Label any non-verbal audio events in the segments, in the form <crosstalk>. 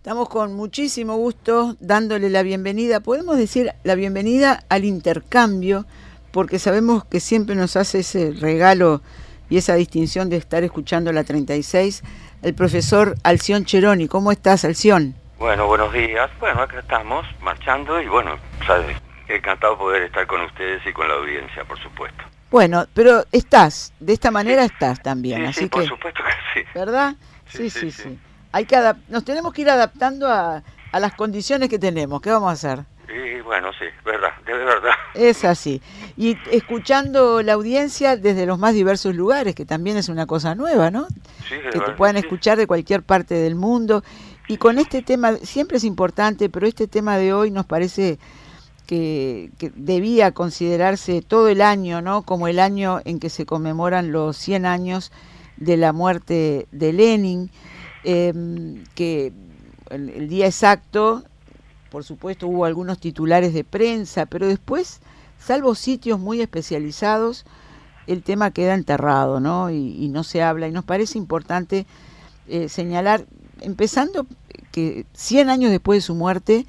Estamos con muchísimo gusto dándole la bienvenida, podemos decir la bienvenida al intercambio, porque sabemos que siempre nos hace ese regalo y esa distinción de estar escuchando la 36, el profesor Alción Cheroni. ¿Cómo estás, Alción? Bueno, buenos días. Bueno, acá estamos marchando y bueno, ¿sabes? encantado poder estar con ustedes y con la audiencia, por supuesto. Bueno, pero estás, de esta manera estás también, así sí, que... por supuesto que sí. ¿Verdad? Sí, sí, sí. Hay que nos tenemos que ir adaptando a, a las condiciones que tenemos. ¿Qué vamos a hacer? Y bueno, sí, verdad, de verdad. Es así. Y escuchando la audiencia desde los más diversos lugares, que también es una cosa nueva, ¿no? Sí, de que te verdad, puedan sí. escuchar de cualquier parte del mundo. Y con este tema, siempre es importante, pero este tema de hoy nos parece que, que debía considerarse todo el año, ¿no? Como el año en que se conmemoran los 100 años de la muerte de Lenin, eh, que el, el día exacto, por supuesto, hubo algunos titulares de prensa, pero después, salvo sitios muy especializados, el tema queda enterrado, ¿no? Y, y no se habla. Y nos parece importante eh, señalar, empezando que 100 años después de su muerte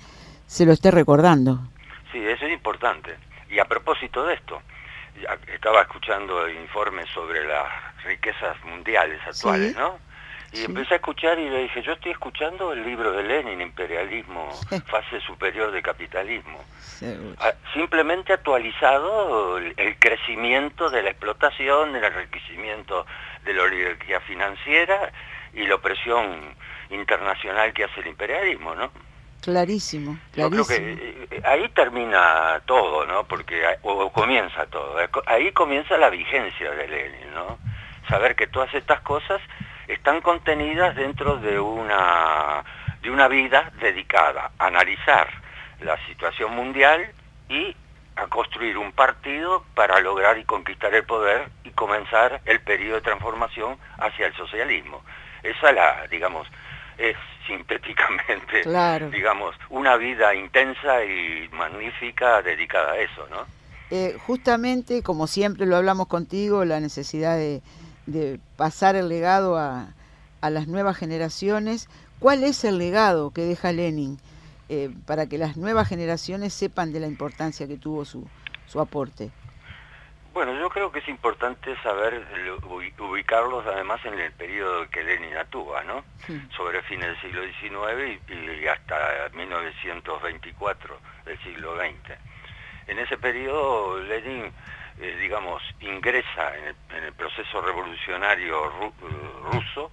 se lo esté recordando. Sí, eso es importante. Y a propósito de esto, estaba escuchando informes sobre las riquezas mundiales actuales, Sí. ¿no? Y Sí. empecé a escuchar y le dije, yo estoy escuchando el libro de Lenin, Imperialismo, fase superior de capitalismo. Ah, Simplemente actualizado el el crecimiento de la explotación, el enriquecimiento de la oligarquía financiera y la opresión internacional que hace el imperialismo, ¿no? Clarísimo, Yo creo clarísimo. que eh, ahí termina todo, ¿no? Porque o, comienza todo. Ahí comienza la vigencia de Lenin, ¿no? Saber que todas estas cosas están contenidas dentro de una de una vida dedicada a analizar la situación mundial y a construir un partido para lograr y conquistar el poder y comenzar el periodo de transformación hacia el socialismo. Esa la, digamos, es <laughs> sintéticamente Claro. digamos, una vida intensa y magnífica dedicada a eso, ¿no? Eh, justamente, como siempre lo hablamos contigo, la necesidad de, de pasar el legado a, a las nuevas generaciones. ¿Cuál es el legado que deja Lenin eh, para que las nuevas generaciones sepan de la importancia que tuvo su, su aporte? Bueno, yo creo que es importante saber lo- ubi- ubicarlos además en el periodo que Lenin actúa, ¿no? Sí. Sobre fines del siglo XIX y, y hasta 1924 del siglo XX. En ese periodo Lenin, eh, digamos, ingresa en el, proceso revolucionario eh, ruso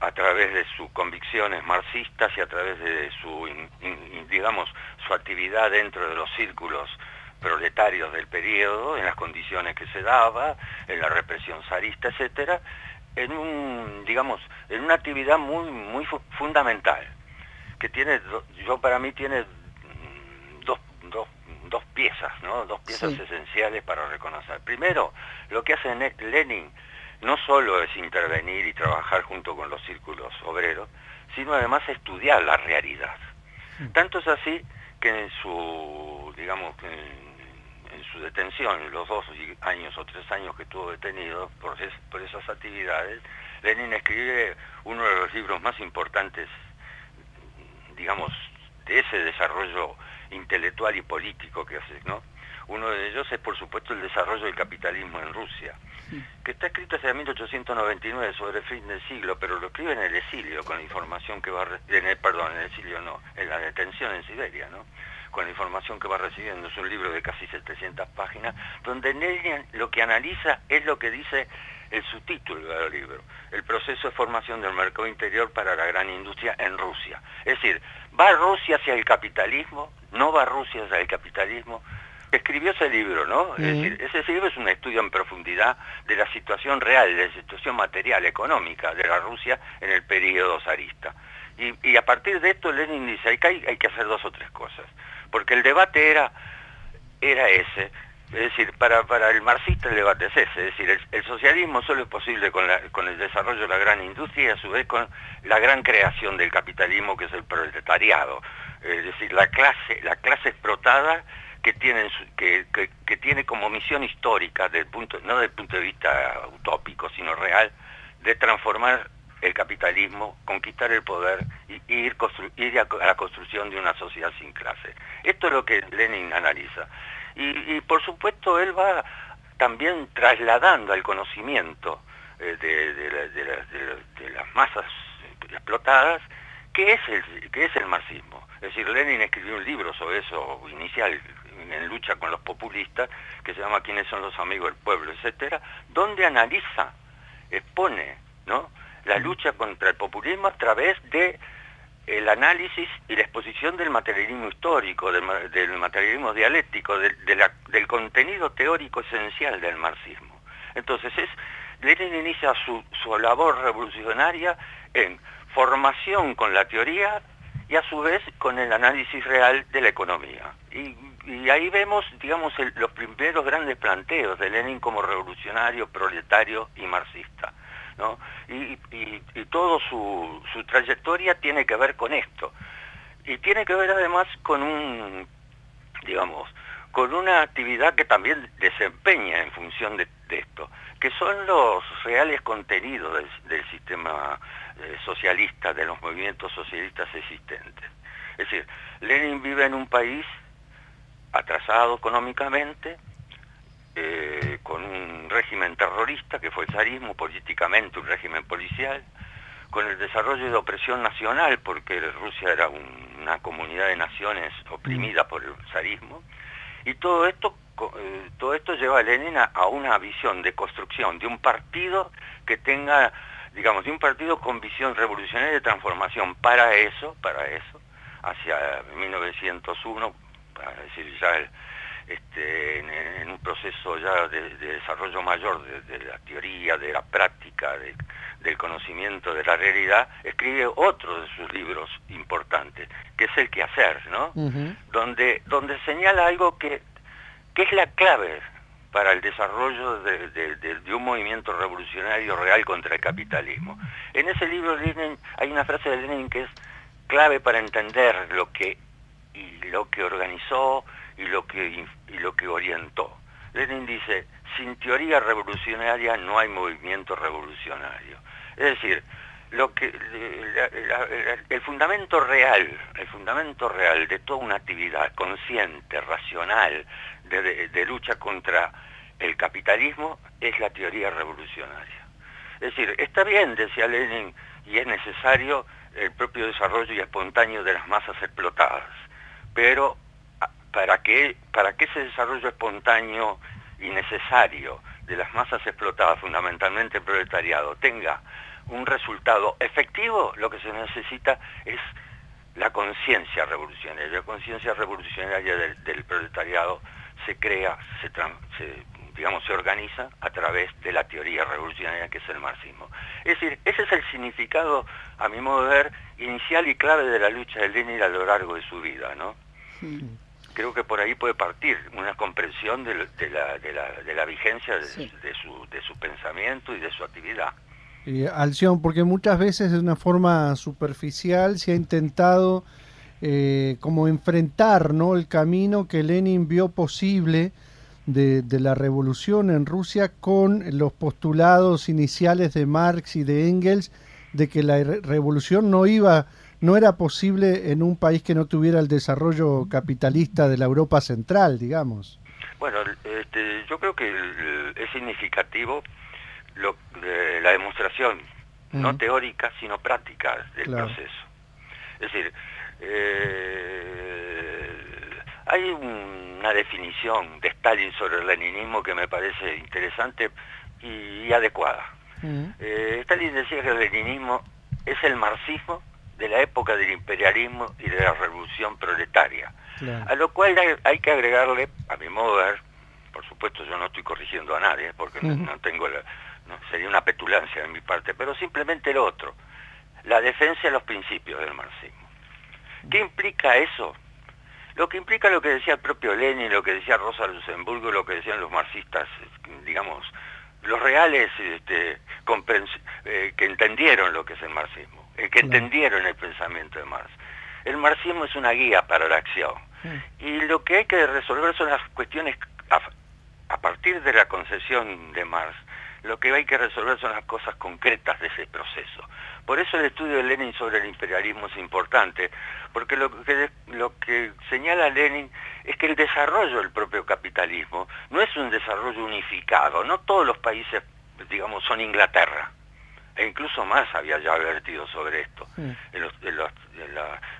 a través de sus convicciones marxistas y a través de su, digamos, su actividad dentro de los círculos proletarios del periodo, en las condiciones que se daba, en la represión zarista, etcétera, en un, digamos, en una actividad muy, muy fu- fundamental, que tiene, yo para mí tiene dos, piezas, ¿no? Dos piezas Sí. esenciales para reconocer. Primero, lo que hace Lenin no solo es intervenir y trabajar junto con los círculos obreros, sino además estudiar la realidad. Tanto es así que en su, digamos, en, en su detención, en los dos años o tres años que estuvo detenido por, es- por esas actividades, Lenin escribe uno de los libros más importantes, digamos, de ese desarrollo intelectual y político que hace, ¿no? Uno de ellos es, por supuesto, el desarrollo del capitalismo en Rusia, que está escrito hacia 1899 sobre el fin del siglo, pero lo escribe en el exilio con la información que va, en el, perdón, en el exilio no, en la detención en Siberia, ¿no? Con la información que va recibiendo, es un libro de casi 700 páginas, donde Lenin lo que analiza es lo que dice el subtítulo del libro, el proceso de formación del mercado interior para la gran industria en Rusia. Es decir, ¿va Rusia hacia el capitalismo? ¿No va Rusia el capitalismo? Escribió ese libro, ¿no? Es decir, ese libro es un estudio en profundidad de la situación real, de la situación material, económica de la Rusia en el periodo zarista. Y, y a partir de esto Lenin dice, hay que, hay, hay que hacer dos o tres cosas. Porque el debate era, era ese, es decir, para, para el marxista el debate es ese, es decir, el, el socialismo solo es posible con, la- con el desarrollo de la gran industria y a su vez con la gran creación del capitalismo que es el proletariado, es decir, la clase, la clase explotada que tiene, que, tiene como misión histórica, del punto, no desde el punto de vista utópico, sino real, de transformar el capitalismo, conquistar el poder y, ir, ir a, la construcción de una sociedad sin clase. Esto es lo que Lenin analiza. Y, por supuesto él va también trasladando al conocimiento eh, de, las masas explotadas qué es, el, qué es el marxismo. Es decir, Lenin escribió un libro sobre eso inicial, en lucha con los populistas, que se llama ¿Quiénes son los amigos del pueblo?, etcétera, donde analiza, expone, ¿no?, la lucha contra el populismo a través de el análisis y la exposición del materialismo histórico, del, materialismo dialéctico, del contenido teórico esencial del marxismo. Entonces, es, Lenin inicia su, su labor revolucionaria en formación con la teoría y a su vez con el análisis real de la economía. Y, ahí vemos, digamos, los primeros grandes planteos de Lenin como revolucionario, proletario y marxista. ¿no? Y, y, toda su, su, trayectoria tiene que ver con esto. Y tiene que ver además con un, digamos, con una actividad que también desempeña en función de, esto, que son los reales contenidos del, sistema eh, socialista, de los movimientos socialistas existentes. Es decir, Lenin vive en un país atrasado económicamente, eh, con un régimen terrorista que fue el zarismo, políticamente un régimen policial, con el desarrollo de opresión nacional, porque Rusia era una comunidad de naciones oprimida por el zarismo, y todo esto, eh, todo esto lleva a Lenin a, una visión de construcción de un partido que tenga, digamos, de un partido con visión revolucionaria de transformación. Para eso, para eso, hacia 1901, para decir ya el, este, en, un proceso ya de, desarrollo mayor de, la teoría, de la práctica, del conocimiento de la realidad, escribe otro de sus libros importantes, que es El quehacer, ¿no? donde, donde señala algo que, que es la clave para el desarrollo de, un movimiento revolucionario real contra el capitalismo. En ese libro Lenin, hay una frase de Lenin que es clave para entender lo que, y lo que organizó y lo que, y lo que orientó. Lenin dice, sin teoría revolucionaria no hay movimiento revolucionario. Es decir, lo que, el fundamento real, el fundamento real de toda una actividad consciente, racional, de, lucha contra el capitalismo es la teoría revolucionaria. Es decir, está bien, decía Lenin, y es necesario el propio desarrollo y espontáneo de las masas explotadas, pero para que, para que ese desarrollo espontáneo y necesario de las masas explotadas, fundamentalmente el proletariado, tenga un resultado efectivo, lo que se necesita es la conciencia revolucionaria. La conciencia revolucionaria del, proletariado se crea, se, digamos, se organiza a través de la teoría revolucionaria que es el marxismo. Es decir, ese es el significado, a mi modo de ver, inicial y clave de la lucha de Lenin a lo largo de su vida, ¿no? creo que por ahí puede partir una comprensión de, la, vigencia de, su, pensamiento y de su actividad. Eh, Alción, porque muchas veces de una forma superficial se ha intentado eh, como enfrentar ¿no? el camino que Lenin vio posible de, la revolución en Rusia con los postulados iniciales de Marx y de Engels de que la revolución no iba no era posible en un país que no tuviera el desarrollo capitalista de la Europa central, digamos. Bueno, este, yo creo que es significativo lo, la demostración, no teórica, sino práctica del proceso. Es decir, eh, hay una definición de Stalin sobre el leninismo que me parece interesante y, adecuada. Eh, Stalin decía que el leninismo es el marxismo de la época del imperialismo y de la revolución proletaria. A lo cual hay, que agregarle, a mi modo de ver, por supuesto yo no estoy corrigiendo a nadie, porque no, tengo la, sería una petulancia de mi parte, pero simplemente el otro, la defensa de los principios del marxismo. ¿Qué implica eso? Lo que implica lo que decía el propio Lenin, lo que decía Rosa Luxemburgo, lo que decían los marxistas, digamos, los reales este, eh, que entendieron lo que es el marxismo el que entendieron el pensamiento de Marx. El marxismo es una guía para la acción. Y lo que hay que resolver son las cuestiones a, partir de la concepción de Marx, lo que hay que resolver son las cosas concretas de ese proceso. Por eso el estudio de Lenin sobre el imperialismo es importante, porque lo que, lo que señala Lenin es que el desarrollo del propio capitalismo no es un desarrollo unificado, no todos los países, digamos, son Inglaterra. E incluso más había ya advertido sobre esto. En, los,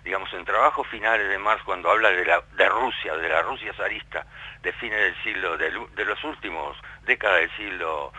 digamos, en trabajos finales de Marx, cuando habla de, la, de Rusia, de la Rusia zarista, de fines del siglo, de, de los últimos décadas del siglo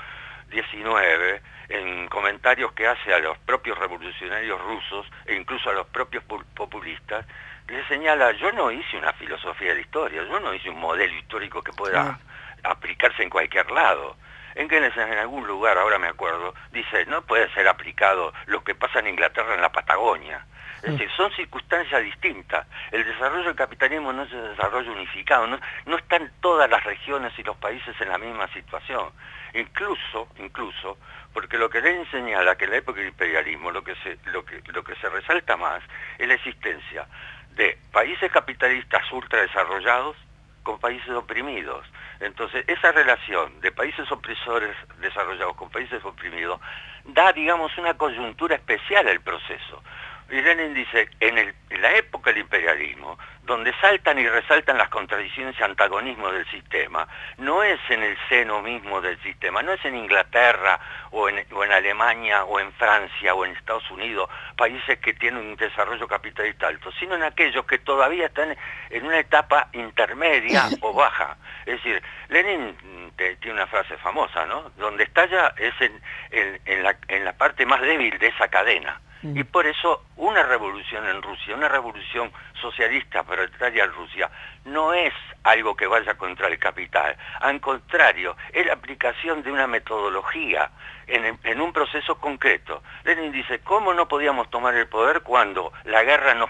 XIX, en comentarios que hace a los propios revolucionarios rusos e incluso a los propios populistas, le señala, yo no hice una filosofía de historia, yo no hice un modelo histórico que pueda aplicarse en cualquier lado Engels en algún lugar, ahora me acuerdo, dice, no puede ser aplicado lo que pasa en Inglaterra en la Patagonia. Es decir, son circunstancias distintas. El desarrollo del capitalismo no es un desarrollo unificado, no, no están todas las regiones y los países en la misma situación. Incluso, incluso, porque lo que le señala que en la época del imperialismo lo que se, lo que, lo que se resalta más es la existencia de países capitalistas ultradesarrollados con países oprimidos. Entonces, esa relación de países opresores desarrollados con países oprimidos da, digamos, una coyuntura especial al proceso. Y Lenin dice, en, la época del imperialismo, donde saltan y resaltan las contradicciones y antagonismos del sistema, no es en el seno mismo del sistema, no es en Inglaterra o en, o en Alemania o en Francia o en Estados Unidos, países que tienen un desarrollo capitalista alto, sino en aquellos que todavía están en una etapa intermedia <laughs> o baja. Es decir, Lenin mm, tiene una frase famosa, ¿no? Donde estalla es en la parte más débil de esa cadena. Y por eso una revolución en Rusia, una revolución socialista proletaria en Rusia, no es algo que vaya contra el capital. Al contrario, es la aplicación de una metodología en, un proceso concreto. Lenin dice, ¿cómo no podíamos tomar el poder cuando la guerra nos...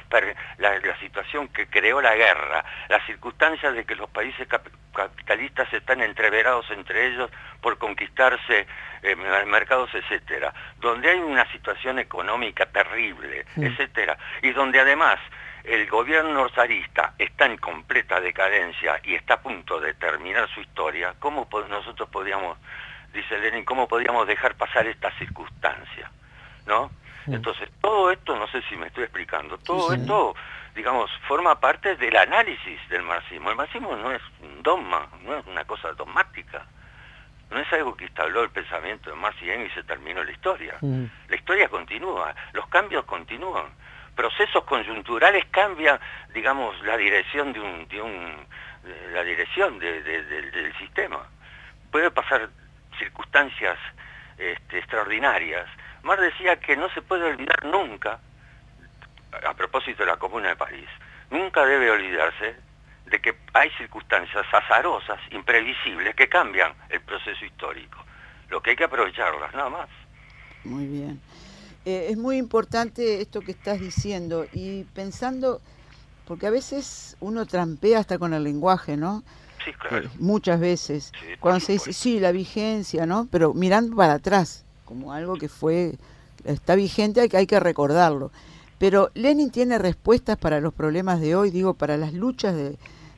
La, la situación que creó la guerra, las circunstancias de que los países capitalistas están entreverados entre ellos por conquistarse eh, mercados, etcétera, donde hay una situación económica terrible, etcétera, y donde además el gobierno zarista está en completa decadencia y está a punto de terminar su historia, ¿cómo nosotros podríamos, dice Lenin, cómo podríamos dejar pasar esta circunstancia? ¿No? Entonces, todo esto, no sé si me estoy explicando, todo esto, digamos, forma parte del análisis del marxismo. El marxismo no es un dogma, no es una cosa dogmática. No es algo que instaló el pensamiento de Marx y Engels y se terminó la historia. La historia continúa, los cambios continúan procesos conjunturales cambian, digamos, la dirección de un, de un la dirección del sistema. Puede pasar circunstancias este, extraordinarias. Marx decía que no se puede olvidar nunca, a propósito de la Comuna de París, nunca debe olvidarse de que hay circunstancias azarosas, imprevisibles, que cambian el proceso histórico. Lo que hay que aprovecharlas, nada más. Muy bien. Eh, es muy importante esto que estás diciendo y pensando, porque a veces uno trampea hasta con el lenguaje, ¿no? Sí, claro. Eh, muchas veces. Cuando se dice, sí, la vigencia, ¿no? Pero mirando para atrás, como algo que fue, está vigente, hay que, hay que recordarlo. Pero Lenin tiene respuestas para los problemas de hoy, digo, para las luchas de,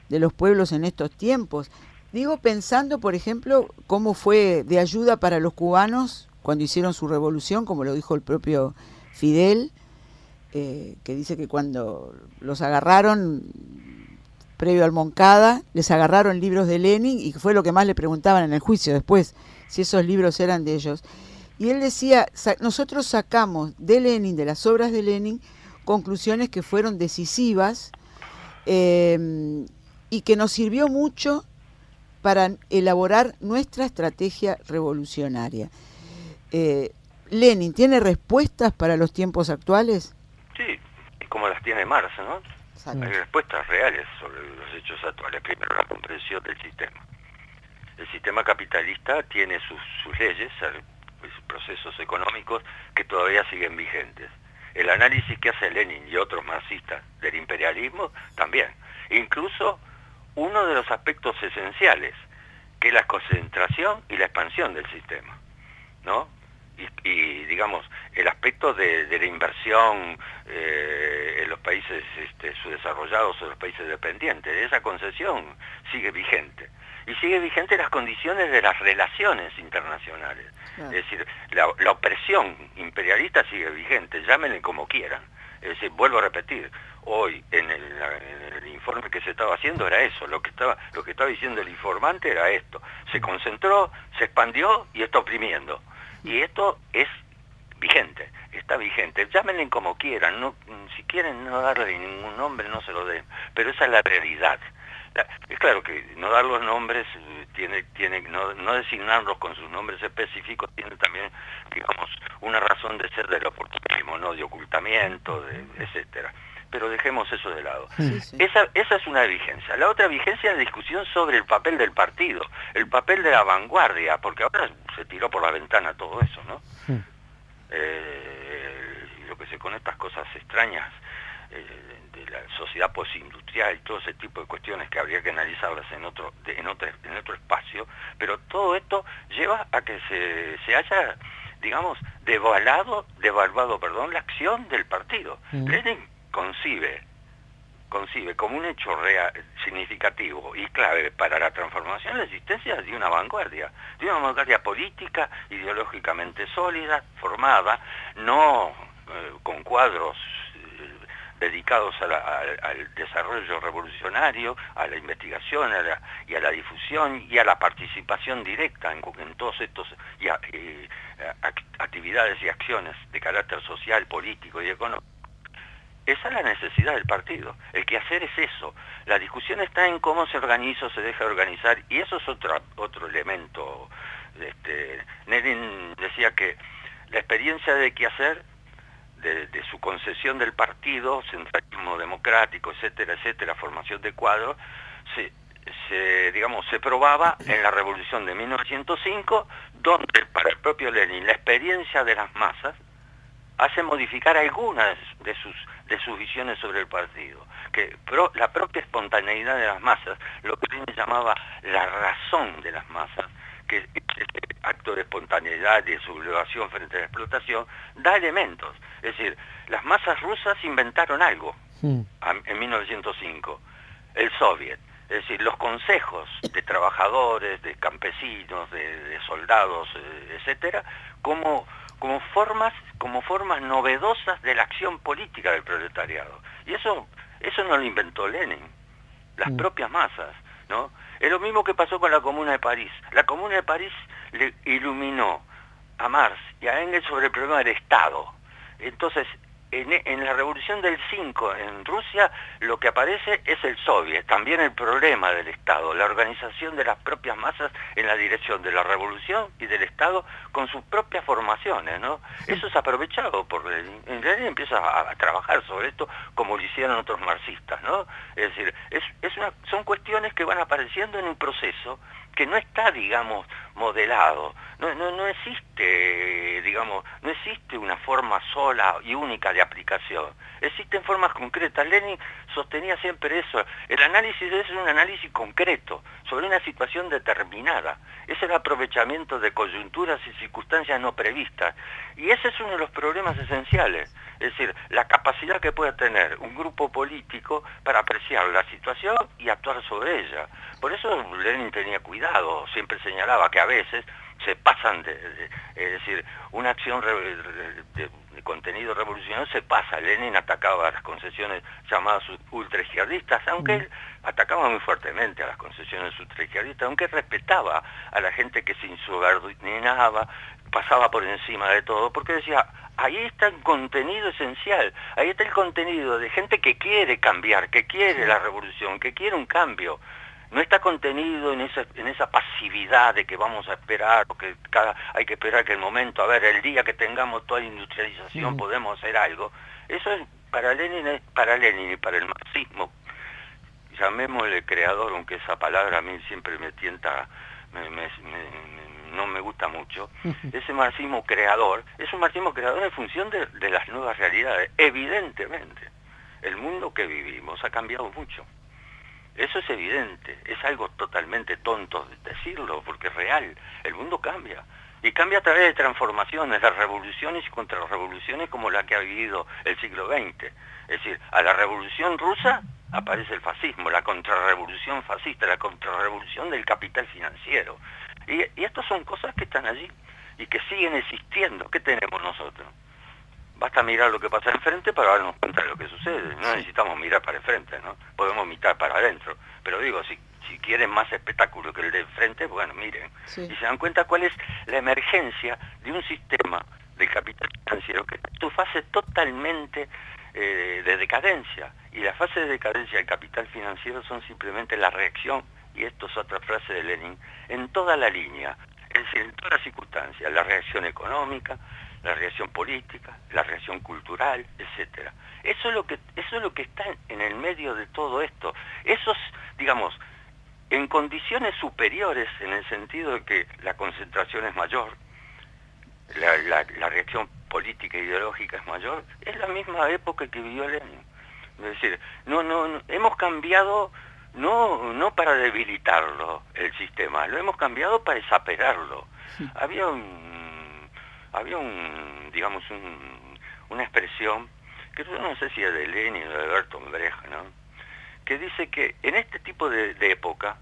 de los pueblos en estos tiempos. Digo, pensando, por ejemplo, cómo fue de ayuda para los cubanos cuando hicieron su revolución, como lo dijo el propio Fidel, eh, que dice que cuando los agarraron, previo al Moncada, les agarraron libros de Lenin y fue lo que más le preguntaban en el juicio después, si esos libros eran de ellos. Y él decía, nosotros sacamos de Lenin, de las obras de Lenin, conclusiones que fueron decisivas eh, y que nos sirvió mucho para elaborar nuestra estrategia revolucionaria. Eh, Lenin, ¿tiene respuestas para los tiempos actuales? Sí, como las tiene Marx, ¿no? Hay respuestas reales sobre los hechos actuales. Primero, la comprensión del sistema. El sistema capitalista tiene sus, leyes, pues, procesos económicos que todavía siguen vigentes. El análisis que hace Lenin y otros marxistas del imperialismo también. Incluso uno de los aspectos esenciales, que es la concentración y la expansión del sistema. ¿no? y, digamos, el aspecto de, la inversión eh, en los países este, subdesarrollados o los países dependientes, esa concesión sigue vigente. y sigue vigente las condiciones de las relaciones internacionales. Es decir, la, opresión imperialista sigue vigente, llámenle como quieran. Es decir, vuelvo a repetir, hoy en el, informe que se estaba haciendo era eso, lo que estaba, lo que estaba diciendo el informante era esto. Se concentró, se expandió y está oprimiendo. Y esto es vigente, está vigente. Llámenle como quieran, no, si quieren no darle ningún nombre, no se lo den, pero esa es la realidad. Es claro que no dar los nombres, eh, tiene, tiene, no, no designarlos con sus nombres específicos, tiene también, digamos, una razón de ser del oportunismo, ¿no? de ocultamiento, de, etcétera. Pero dejemos eso de lado. Esa, esa es una vigencia. La otra vigencia es la discusión sobre el papel del partido, el papel de la vanguardia, porque ahora se tiró por la ventana todo eso, ¿no? Eh, lo que se con estas cosas extrañas eh, de la sociedad postindustrial y todo ese tipo de cuestiones que habría que analizarlas en otro, en otro, en otro espacio, pero todo esto lleva a que se, se haya, digamos, devaluado, devaluado perdón, la acción del partido. Lenin concibe concibe como un hecho significativo y clave para la transformación la existencia de una vanguardia, de una vanguardia política, ideológicamente sólida, formada, no eh, con cuadros dedicados al desarrollo revolucionario, a la investigación y a la difusión y a la participación directa en, todos estos eh, actividades y acciones de carácter social, político y económico. Esa es la necesidad del partido. El que hacer es eso. La discusión está en cómo se organiza o se deja de organizar y eso es otro, otro elemento. Este, decía que la experiencia de qué hacer de, su concesión del partido, centralismo democrático, etcétera, etcétera, formación de cuadros, se, digamos, se probaba en la revolución de 1905, donde para el propio Lenin la experiencia de las masas hace modificar algunas de sus, de sus visiones sobre el partido. Que la propia espontaneidad de las masas, lo que Lenin llamaba la razón de las masas, que este acto de espontaneidad y de sublevación frente a la explotación, da elementos. Es decir, las masas rusas inventaron algo hmm. en 1905, el soviet. Es decir, los consejos de trabajadores, de campesinos, de, soldados, eh, etcétera, como, como, formas, como formas novedosas de la acción política del proletariado. Y eso, eso no lo inventó Lenin, las hmm. propias masas, ¿no? Es lo mismo que pasó con la Comuna de París. La Comuna de París le iluminó a Marx y a Engels sobre el problema del Estado. Entonces, en, la revolución del 5 en Rusia lo que aparece es el soviet, también el problema del Estado, la organización de las propias masas en la dirección de la revolución y del Estado con sus propias formaciones, ¿no? Eso es aprovechado por en realidad empieza a, trabajar sobre esto como lo hicieron otros marxistas, ¿no? Es decir, es, son cuestiones que van apareciendo en un proceso que no está, digamos, modelado. No, no, no existe, digamos, no existe una forma sola y única de aplicación. Existen formas concretas. Lenin sostenía siempre eso. El análisis es un análisis concreto sobre una situación determinada. Es el aprovechamiento de coyunturas y circunstancias no previstas. Y ese es uno de los problemas esenciales. Es decir, la capacidad que puede tener un grupo político para apreciar la situación y actuar sobre ella. Por eso Lenin tenía cuidado, siempre señalaba que a veces se pasan de, es decir, una acción de, contenido revolucionario se pasa. Lenin atacaba a las concesiones llamadas ultraizquierdistas, aunque él atacaba muy fuertemente a las concesiones ultraizquierdistas, aunque respetaba a la gente que se insubordinaba, pasaba por encima de todo, porque decía, ahí está el contenido esencial, ahí está el contenido de gente que quiere cambiar, que quiere la revolución, que quiere un cambio. No está contenido en esa, en esa pasividad de que vamos a esperar, o que cada, hay que esperar que el momento, a ver, el día que tengamos toda industrialización podemos hacer algo. Eso es para Lenin, para Lenin y para el marxismo, llamémosle creador, aunque esa palabra a mí siempre me tienta, no me gusta mucho, ese marxismo creador, es un marxismo creador en función de, de las nuevas realidades, evidentemente. El mundo que vivimos ha cambiado mucho. Eso es evidente, es algo totalmente tonto decirlo, porque es real, el mundo cambia. Y cambia a través de transformaciones, de revoluciones y contrarrevoluciones como la que ha vivido el siglo XX. Es decir, a la revolución rusa aparece el fascismo, la contrarrevolución fascista, la contrarrevolución del capital financiero. Y, y estas son cosas que están allí y que siguen existiendo. ¿Qué tenemos nosotros? Basta mirar lo que pasa enfrente para darnos cuenta de lo que sucede. No necesitamos mirar para enfrente, ¿no? Podemos mirar para adentro. Pero digo, si, si quieren más espectáculo que el de enfrente, bueno, miren. Y se dan cuenta cuál es la emergencia de un sistema del capital financiero que está en su fase totalmente eh, de decadencia. Y la fase de decadencia del capital financiero son simplemente la reacción, y esto es otra frase de Lenin, en toda la línea, es decir, en todas las circunstancias, la reacción económica, la reacción política, la reacción cultural, etcétera. Eso es lo que eso es lo que está en el medio de todo esto. Esos, digamos, en condiciones superiores en el sentido de que la concentración es mayor, la, la, reacción política e ideológica es mayor, es la misma época que vivió Lenin. Es decir, no, no, hemos cambiado no, no para debilitarlo el sistema, lo hemos cambiado para desaperarlo. Había un había un, digamos, una expresión, que yo no sé si es de Lenin o de Bertolt Brecht, ¿no? que dice que en este tipo de, época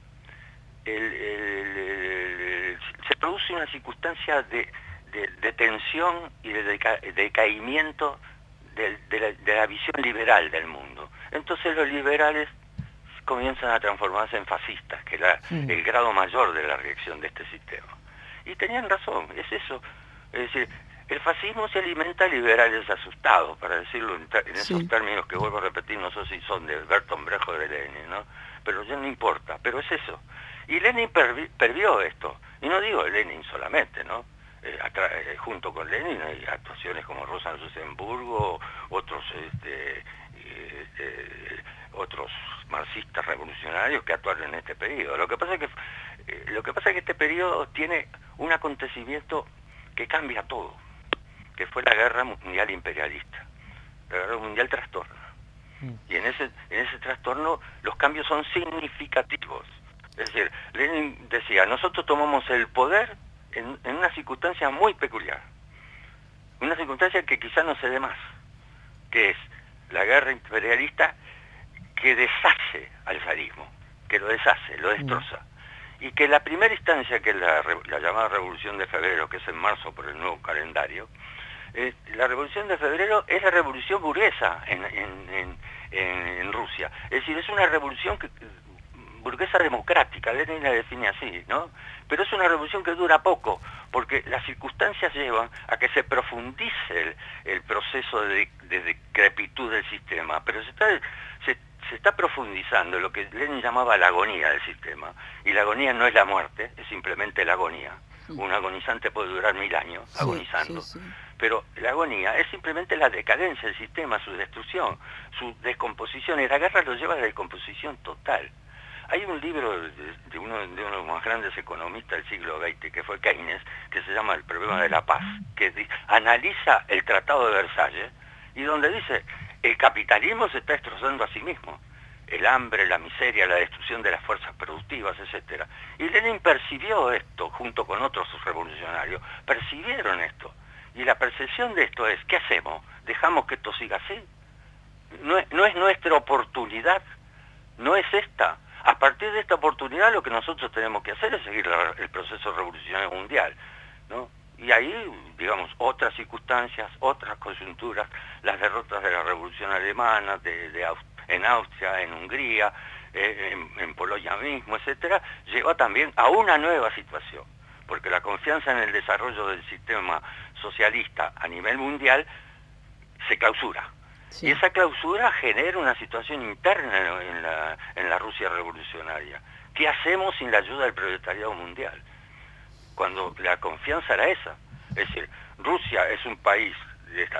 se produce una circunstancia de, tensión y de decaimiento de, la, visión liberal del mundo. Entonces los liberales comienzan a transformarse en fascistas, que es el grado mayor de la reacción de este sistema. Y tenían razón, es eso. Es decir, el fascismo se alimenta a liberales asustados, para decirlo en, esos términos que vuelvo a repetir, no sé si son de Bertolt Brecht o de Lenin, ¿no? Pero ya no importa, pero es eso. Y Lenin pervió esto, y no digo Lenin solamente, ¿no? Eh, eh, junto con Lenin hay actuaciones como Rosa Luxemburgo, otros, este, eh, otros marxistas revolucionarios que actuaron en este periodo. Lo que pasa es que, lo que, pasa es que este periodo tiene un acontecimiento que cambia todo, que fue la guerra mundial imperialista. La guerra mundial trastorna. Mm. Y en ese, en ese trastorno los cambios son significativos. Es decir, Lenin decía, nosotros tomamos el poder en, una circunstancia muy peculiar. Una circunstancia que quizá no se dé más, que es la guerra imperialista que deshace al zarismo, que lo deshace, lo destroza y que la primera instancia, que es la, llamada Revolución de Febrero, que es en marzo por el nuevo calendario, eh, la Revolución de Febrero es la revolución burguesa en, Rusia. Es decir, es una revolución que, burguesa democrática, Lenin la define así, ¿no? Pero es una revolución que dura poco, porque las circunstancias llevan a que se profundice el, proceso de, decrepitud del sistema, pero se está, se, se está profundizando lo que Lenin llamaba la agonía del sistema. Y la agonía no es la muerte, es simplemente la agonía. Un agonizante puede durar mil años agonizando. Pero la agonía es simplemente la decadencia del sistema, su destrucción, su descomposición. Y la guerra lo lleva a la descomposición total. Hay un libro de, uno, de uno de los más grandes economistas del siglo XX, que fue Keynes, que se llama El problema de la paz, que analiza el Tratado de Versalles y donde dice el capitalismo se está destrozando a sí mismo. El hambre, la miseria, la destrucción de las fuerzas productivas, etc. Y Lenin percibió esto junto con otros revolucionarios. Percibieron esto. Y la percepción de esto es, ¿qué hacemos? ¿Dejamos que esto siga así? No es, no es nuestra oportunidad, no es esta. A partir de esta oportunidad lo que nosotros tenemos que hacer es seguir el proceso revolucionario mundial. ¿no? Y ahí, digamos, otras circunstancias, otras coyunturas, las derrotas de la Revolución Alemana, de, en Austria, en Hungría, eh, en, Polonia mismo, etcétera, llegó también a una nueva situación, porque la confianza en el desarrollo del sistema socialista a nivel mundial se clausura. Y esa clausura genera una situación interna en la, en la Rusia revolucionaria. ¿Qué hacemos sin la ayuda del proletariado mundial? Cuando la confianza era esa. Es decir, Rusia es un país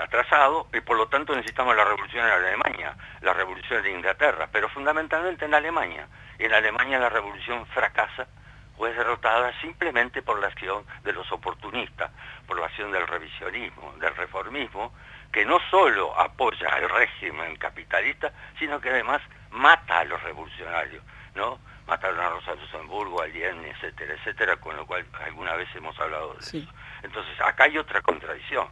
atrasado y por lo tanto necesitamos la revolución en Alemania, la revolución de Inglaterra, pero fundamentalmente en Alemania. Y en Alemania la revolución fracasa o es derrotada simplemente por la acción de los oportunistas, por la acción del revisionismo, del reformismo, que no solo apoya al régimen capitalista, sino que además mata a los revolucionarios, ¿no? Mataron a Rosa Luxemburgo, a Lien, etcétera, etcétera, con lo cual alguna vez hemos hablado de eso. Entonces, acá hay otra contradicción,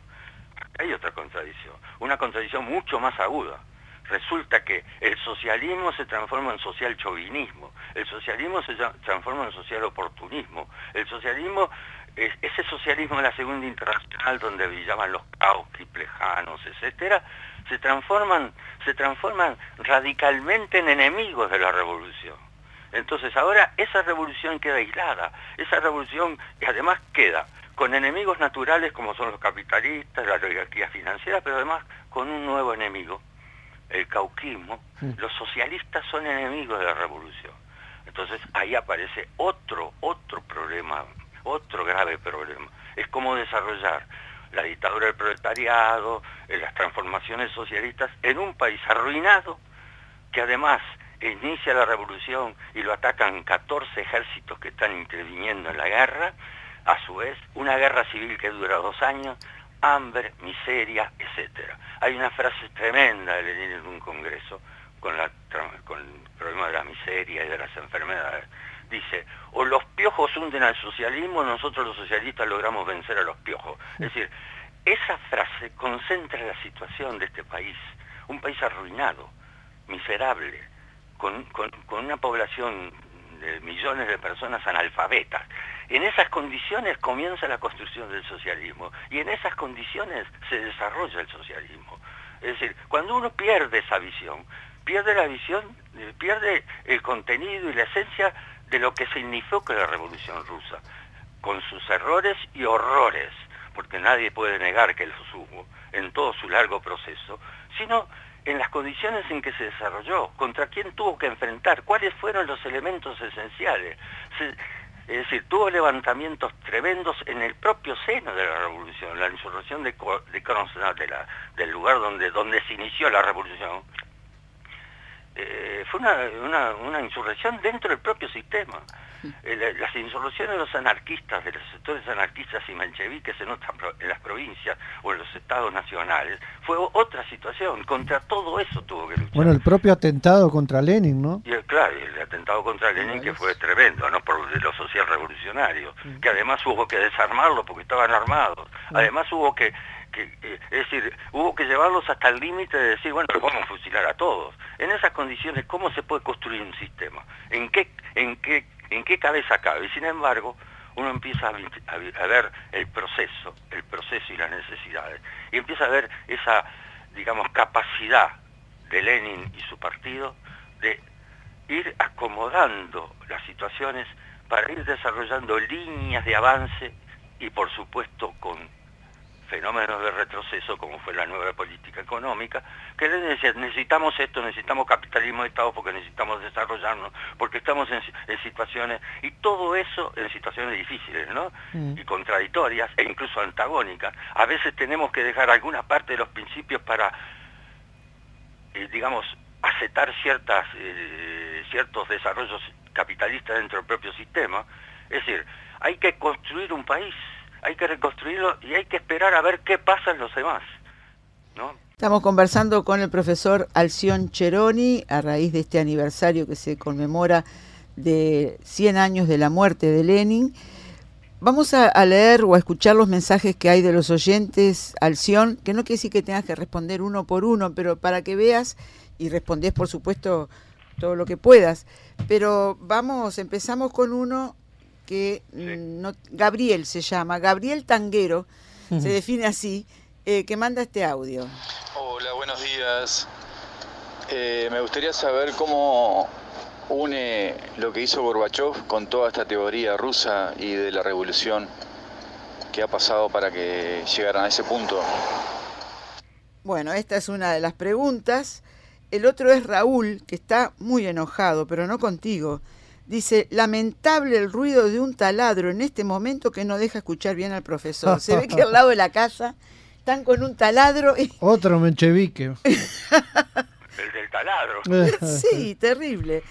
acá hay otra contradicción, una contradicción mucho más aguda, resulta que el socialismo se transforma en social chauvinismo, el socialismo se transforma en social oportunismo, el socialismo, ese socialismo de la Segunda Internacional donde brillaban los Kautsky, Plejanos, etcétera, se transforman, se transforman radicalmente en enemigos de la revolución. Entonces ahora esa revolución queda aislada, esa revolución además queda con enemigos naturales como son los capitalistas, la oligarquía financiera, pero además con un nuevo enemigo, el cauquismo. Los socialistas son enemigos de la revolución. Entonces ahí aparece otro, otro problema, otro grave problema. Es cómo desarrollar la dictadura del proletariado, eh, las transformaciones socialistas en un país arruinado que además inicia la revolución y lo atacan 14 ejércitos que están interviniendo en la guerra, a su vez una guerra civil que dura dos años, hambre, miseria, etc. Hay una frase tremenda de Lenin en un congreso con, la, con el problema de la miseria y de las enfermedades. Dice, o los piojos hunden al socialismo, nosotros los socialistas logramos vencer a los piojos. Es decir, esa frase concentra la situación de este país, un país arruinado, miserable, con, una población de millones de personas analfabetas. En esas condiciones comienza la construcción del socialismo y en esas condiciones se desarrolla el socialismo. Es decir, cuando uno pierde esa visión, pierde la visión, eh, pierde el contenido y la esencia de lo que significó la Revolución Rusa, con sus errores y horrores, porque nadie puede negar que los hubo en todo su largo proceso, sino en las condiciones en que se desarrolló, contra quién tuvo que enfrentar, cuáles fueron los elementos esenciales. es decir, tuvo levantamientos tremendos en el propio seno de la revolución, la insurrección de, de del lugar donde, donde se inició la revolución, eh, fue una, una, insurrección dentro del propio sistema. Eh, las insurrecciones de los anarquistas, de los sectores anarquistas y mencheviques en, en las provincias o en los estados nacionales, fue otra situación. Contra todo eso tuvo que luchar. Bueno, el propio atentado contra Lenin, ¿no? Y, claro, el atentado contra Lenin que fue tremendo, ¿no? Por los social revolucionarios, que además hubo que desarmarlo porque estaban armados. Además hubo que eh, es decir, hubo que llevarlos hasta el límite de decir, bueno, vamos a fusilar a todos. En esas condiciones, ¿cómo se puede construir un sistema? ¿En qué, en qué, en qué cabeza cabe? Y sin embargo, uno empieza a, ver el proceso, el proceso y las necesidades. Y empieza a ver esa, digamos, capacidad de Lenin y su partido de ir acomodando las situaciones para ir desarrollando líneas de avance y por supuesto con fenómenos de retroceso como fue la nueva política económica, que le decía, necesitamos esto, necesitamos capitalismo de Estado porque necesitamos desarrollarnos, porque estamos en, situaciones, y todo eso en situaciones difíciles, ¿no? Mm. Y contradictorias e incluso antagónicas. A veces tenemos que dejar alguna parte de los principios para, eh, digamos, aceptar ciertas, eh, ciertos desarrollos capitalistas dentro del propio sistema. Es decir, hay que construir un país hay que reconstruirlo y hay que esperar a ver qué pasa en los demás. ¿no? Estamos conversando con el profesor Alción Cheroni a raíz de este aniversario que se conmemora de 100 años de la muerte de Lenin. Vamos a, leer o a escuchar los mensajes que hay de los oyentes, Alción, que no quiere decir que tengas que responder uno por uno, pero para que veas y respondés, por supuesto, todo lo que puedas. Pero vamos, empezamos con uno que mm, no, Gabriel se llama, Gabriel Tanguero, se define así, eh, que manda este audio. Hola, buenos días. Eh, me gustaría saber cómo une lo que hizo Gorbachev con toda esta teoría rusa y de la revolución que ha pasado para que llegaran a ese punto. Bueno, esta es una de las preguntas. El otro es Raúl, que está muy enojado, pero no contigo. Dice, lamentable el ruido de un taladro en este momento que no deja escuchar bien al profesor. Se ve que al lado de la casa están con un taladro. Y... <laughs> Otro menchevique. <laughs> el del taladro. <laughs> sí, terrible.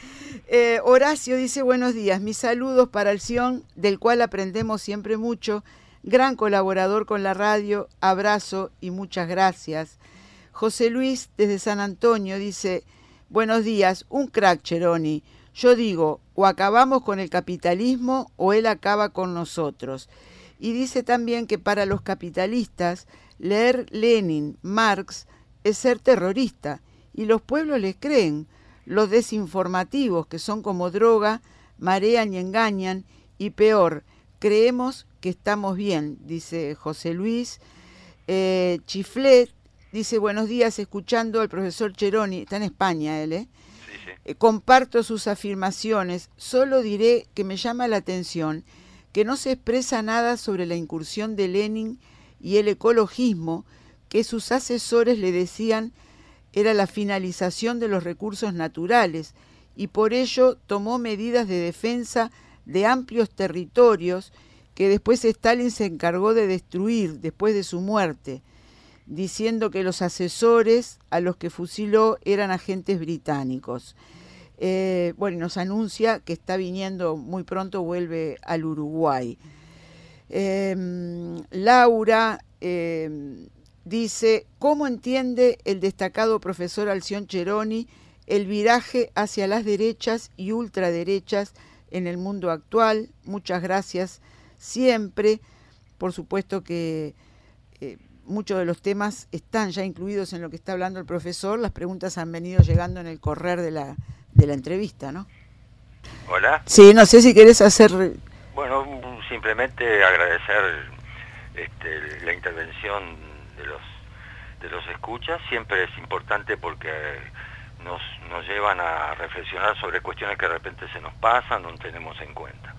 Eh, Horacio dice, buenos días, mis saludos para el Sion, del cual aprendemos siempre mucho. Gran colaborador con la radio, abrazo y muchas gracias. José Luis desde San Antonio dice, buenos días, un crack Cheroni yo digo, o acabamos con el capitalismo o él acaba con nosotros. Y dice también que para los capitalistas leer Lenin, Marx, es ser terrorista y los pueblos les creen. Los desinformativos, que son como droga, marean y engañan, y peor, creemos que estamos bien, dice José Luis. Eh, Chiflet dice buenos días, escuchando al profesor Cheroni, está en España él, ¿eh? Eh comparto sus afirmaciones, solo diré que me llama la atención que no se expresa nada sobre la incursión de Lenin y el ecologismo que sus asesores le decían era la finalización de los recursos naturales y por ello tomó medidas de defensa de amplios territorios que después Stalin se encargó de destruir después de su muerte, diciendo que los asesores a los que fusiló eran agentes británicos. Eh, bueno, nos anuncia que está viniendo muy pronto, vuelve al Uruguay. Em, Laura em, dice, ¿cómo entiende el destacado profesor Alción Cheroni el viraje hacia las derechas y ultraderechas en el mundo actual? Muchas gracias siempre. Por supuesto que muchos de los temas están ya incluidos en lo que está hablando el profesor. Las preguntas han venido llegando en el correr de la, de la entrevista, ¿no? Hola. Sí, no sé si querés hacer... Bueno, simplemente agradecer este, la intervención de los, de los escuchas. Siempre es importante porque nos, nos llevan a reflexionar sobre cuestiones que de repente se nos pasan, no tenemos en cuenta.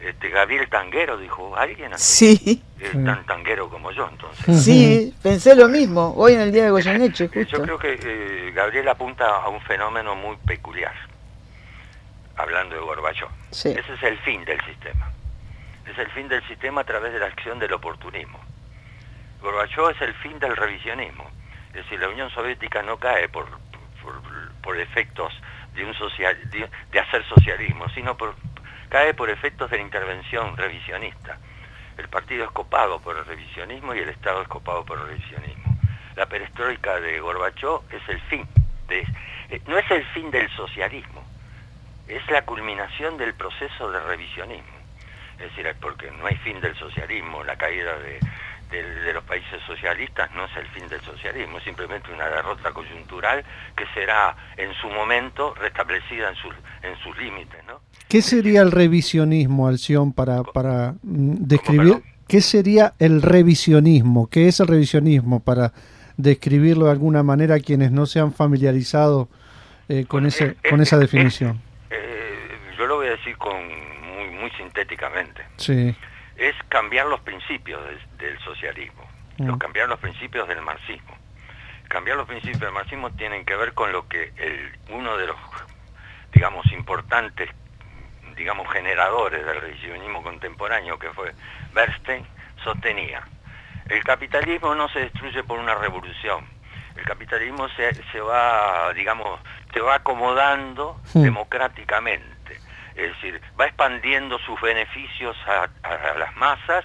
Este, Gabriel Tanguero dijo, ¿alguien así? Sí. Es tan tanguero como yo, entonces. Sí, pensé lo mismo, hoy en el día de Goyeneche, <laughs> justo. Yo creo que eh, Gabriel apunta a un fenómeno muy peculiar, hablando de Gorbachov. Ese es el fin del sistema. Es el fin del sistema a través de la acción del oportunismo. Gorbachov es el fin del revisionismo. Es decir, la Unión Soviética no cae por, por, efectos de, un social, de hacer socialismo, sino por cae por efectos de la intervención revisionista. El partido es copado por el revisionismo y el Estado es copado por el revisionismo. La perestroika de Gorbachov es el fin, eh, no es el fin del socialismo, es la culminación del proceso de revisionismo. Es decir, porque no hay fin del socialismo, la caída de, de, los países socialistas no es el fin del socialismo, es simplemente una derrota coyuntural que será en su momento restablecida en sus, en sus límites. ¿no? ¿Qué sería el revisionismo, Alción, para, para mm, describir? ¿Qué sería el revisionismo? ¿Qué es el revisionismo para describirlo de alguna manera a quienes no se han familiarizado eh, con, ese, con esa definición? Eh, yo lo voy a decir con muy, muy sintéticamente. Sí es cambiar los principios del, socialismo, mm. cambiar los principios del marxismo. Cambiar los principios del marxismo tienen que ver con lo que el, uno de los, digamos, importantes, digamos, generadores del revisionismo contemporáneo, que fue Bernstein, sostenía. El capitalismo no se destruye por una revolución. El capitalismo se, se va, digamos, se va acomodando mm. democráticamente es decir, va expandiendo sus beneficios a, las masas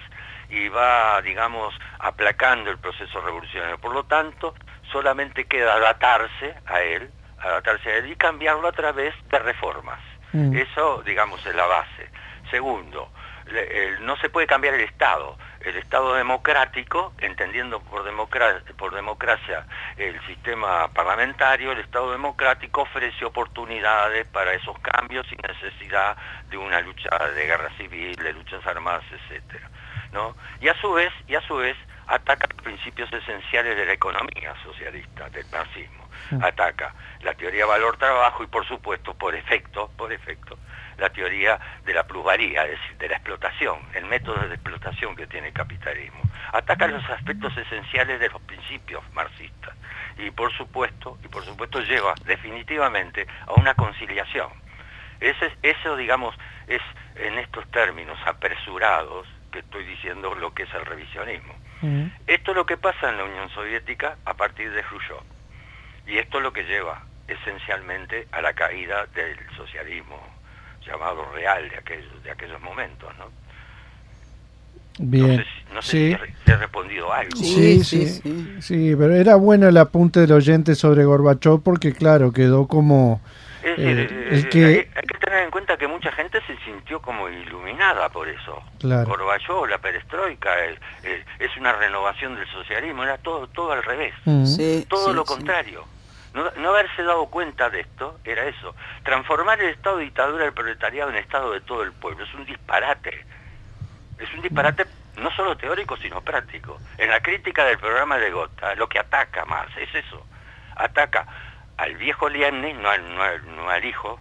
y va, digamos, aplacando el proceso revolucionario. Por lo tanto, solamente queda adaptarse a él, adaptarse a él y cambiarlo a través de reformas. Mm. Eso, digamos, es la base. Segundo, no se puede cambiar el Estado. El Estado democrático, entendiendo por democracia, por democracia el sistema parlamentario, el Estado democrático ofrece oportunidades para esos cambios sin necesidad de una lucha de guerra civil, de luchas armadas, etc. ¿no? Y a su vez, y a su vez ataca los principios esenciales de la economía socialista, del marxismo. Ataca la teoría valor-trabajo y por supuesto, por efecto, por efecto, la teoría de la plusvalía, es decir, de la explotación, el método de explotación que tiene el capitalismo. Ataca los aspectos esenciales de los principios marxistas y por supuesto, y por supuesto lleva definitivamente a una conciliación. Ese, eso, digamos, es en estos términos apresurados que estoy diciendo lo que es el revisionismo. Esto es lo que pasa en la Unión Soviética a partir de Khrushchev. Y esto es lo que lleva esencialmente a la caída del socialismo llamado real de aquellos, de aquellos momentos, ¿no? Bien. No sé, si he respondido algo. Sí sí, sí pero era bueno el apunte del oyente sobre Gorbachov porque, claro, quedó como... Es decir, eh, eh, que... Hay, que tener en cuenta que mucha gente se sintió como iluminada por eso. Claro. Gorbachov, la perestroika, es una renovación del socialismo, era todo todo al revés. Todo lo contrario. No, haberse dado cuenta de esto era eso. Transformar el estado de dictadura del proletariado en estado de todo el pueblo es un disparate. Es un disparate no solo teórico, sino práctico. En la crítica del programa de Gota, lo que ataca más es eso. Ataca al viejo Lenin, no al, no al, hijo,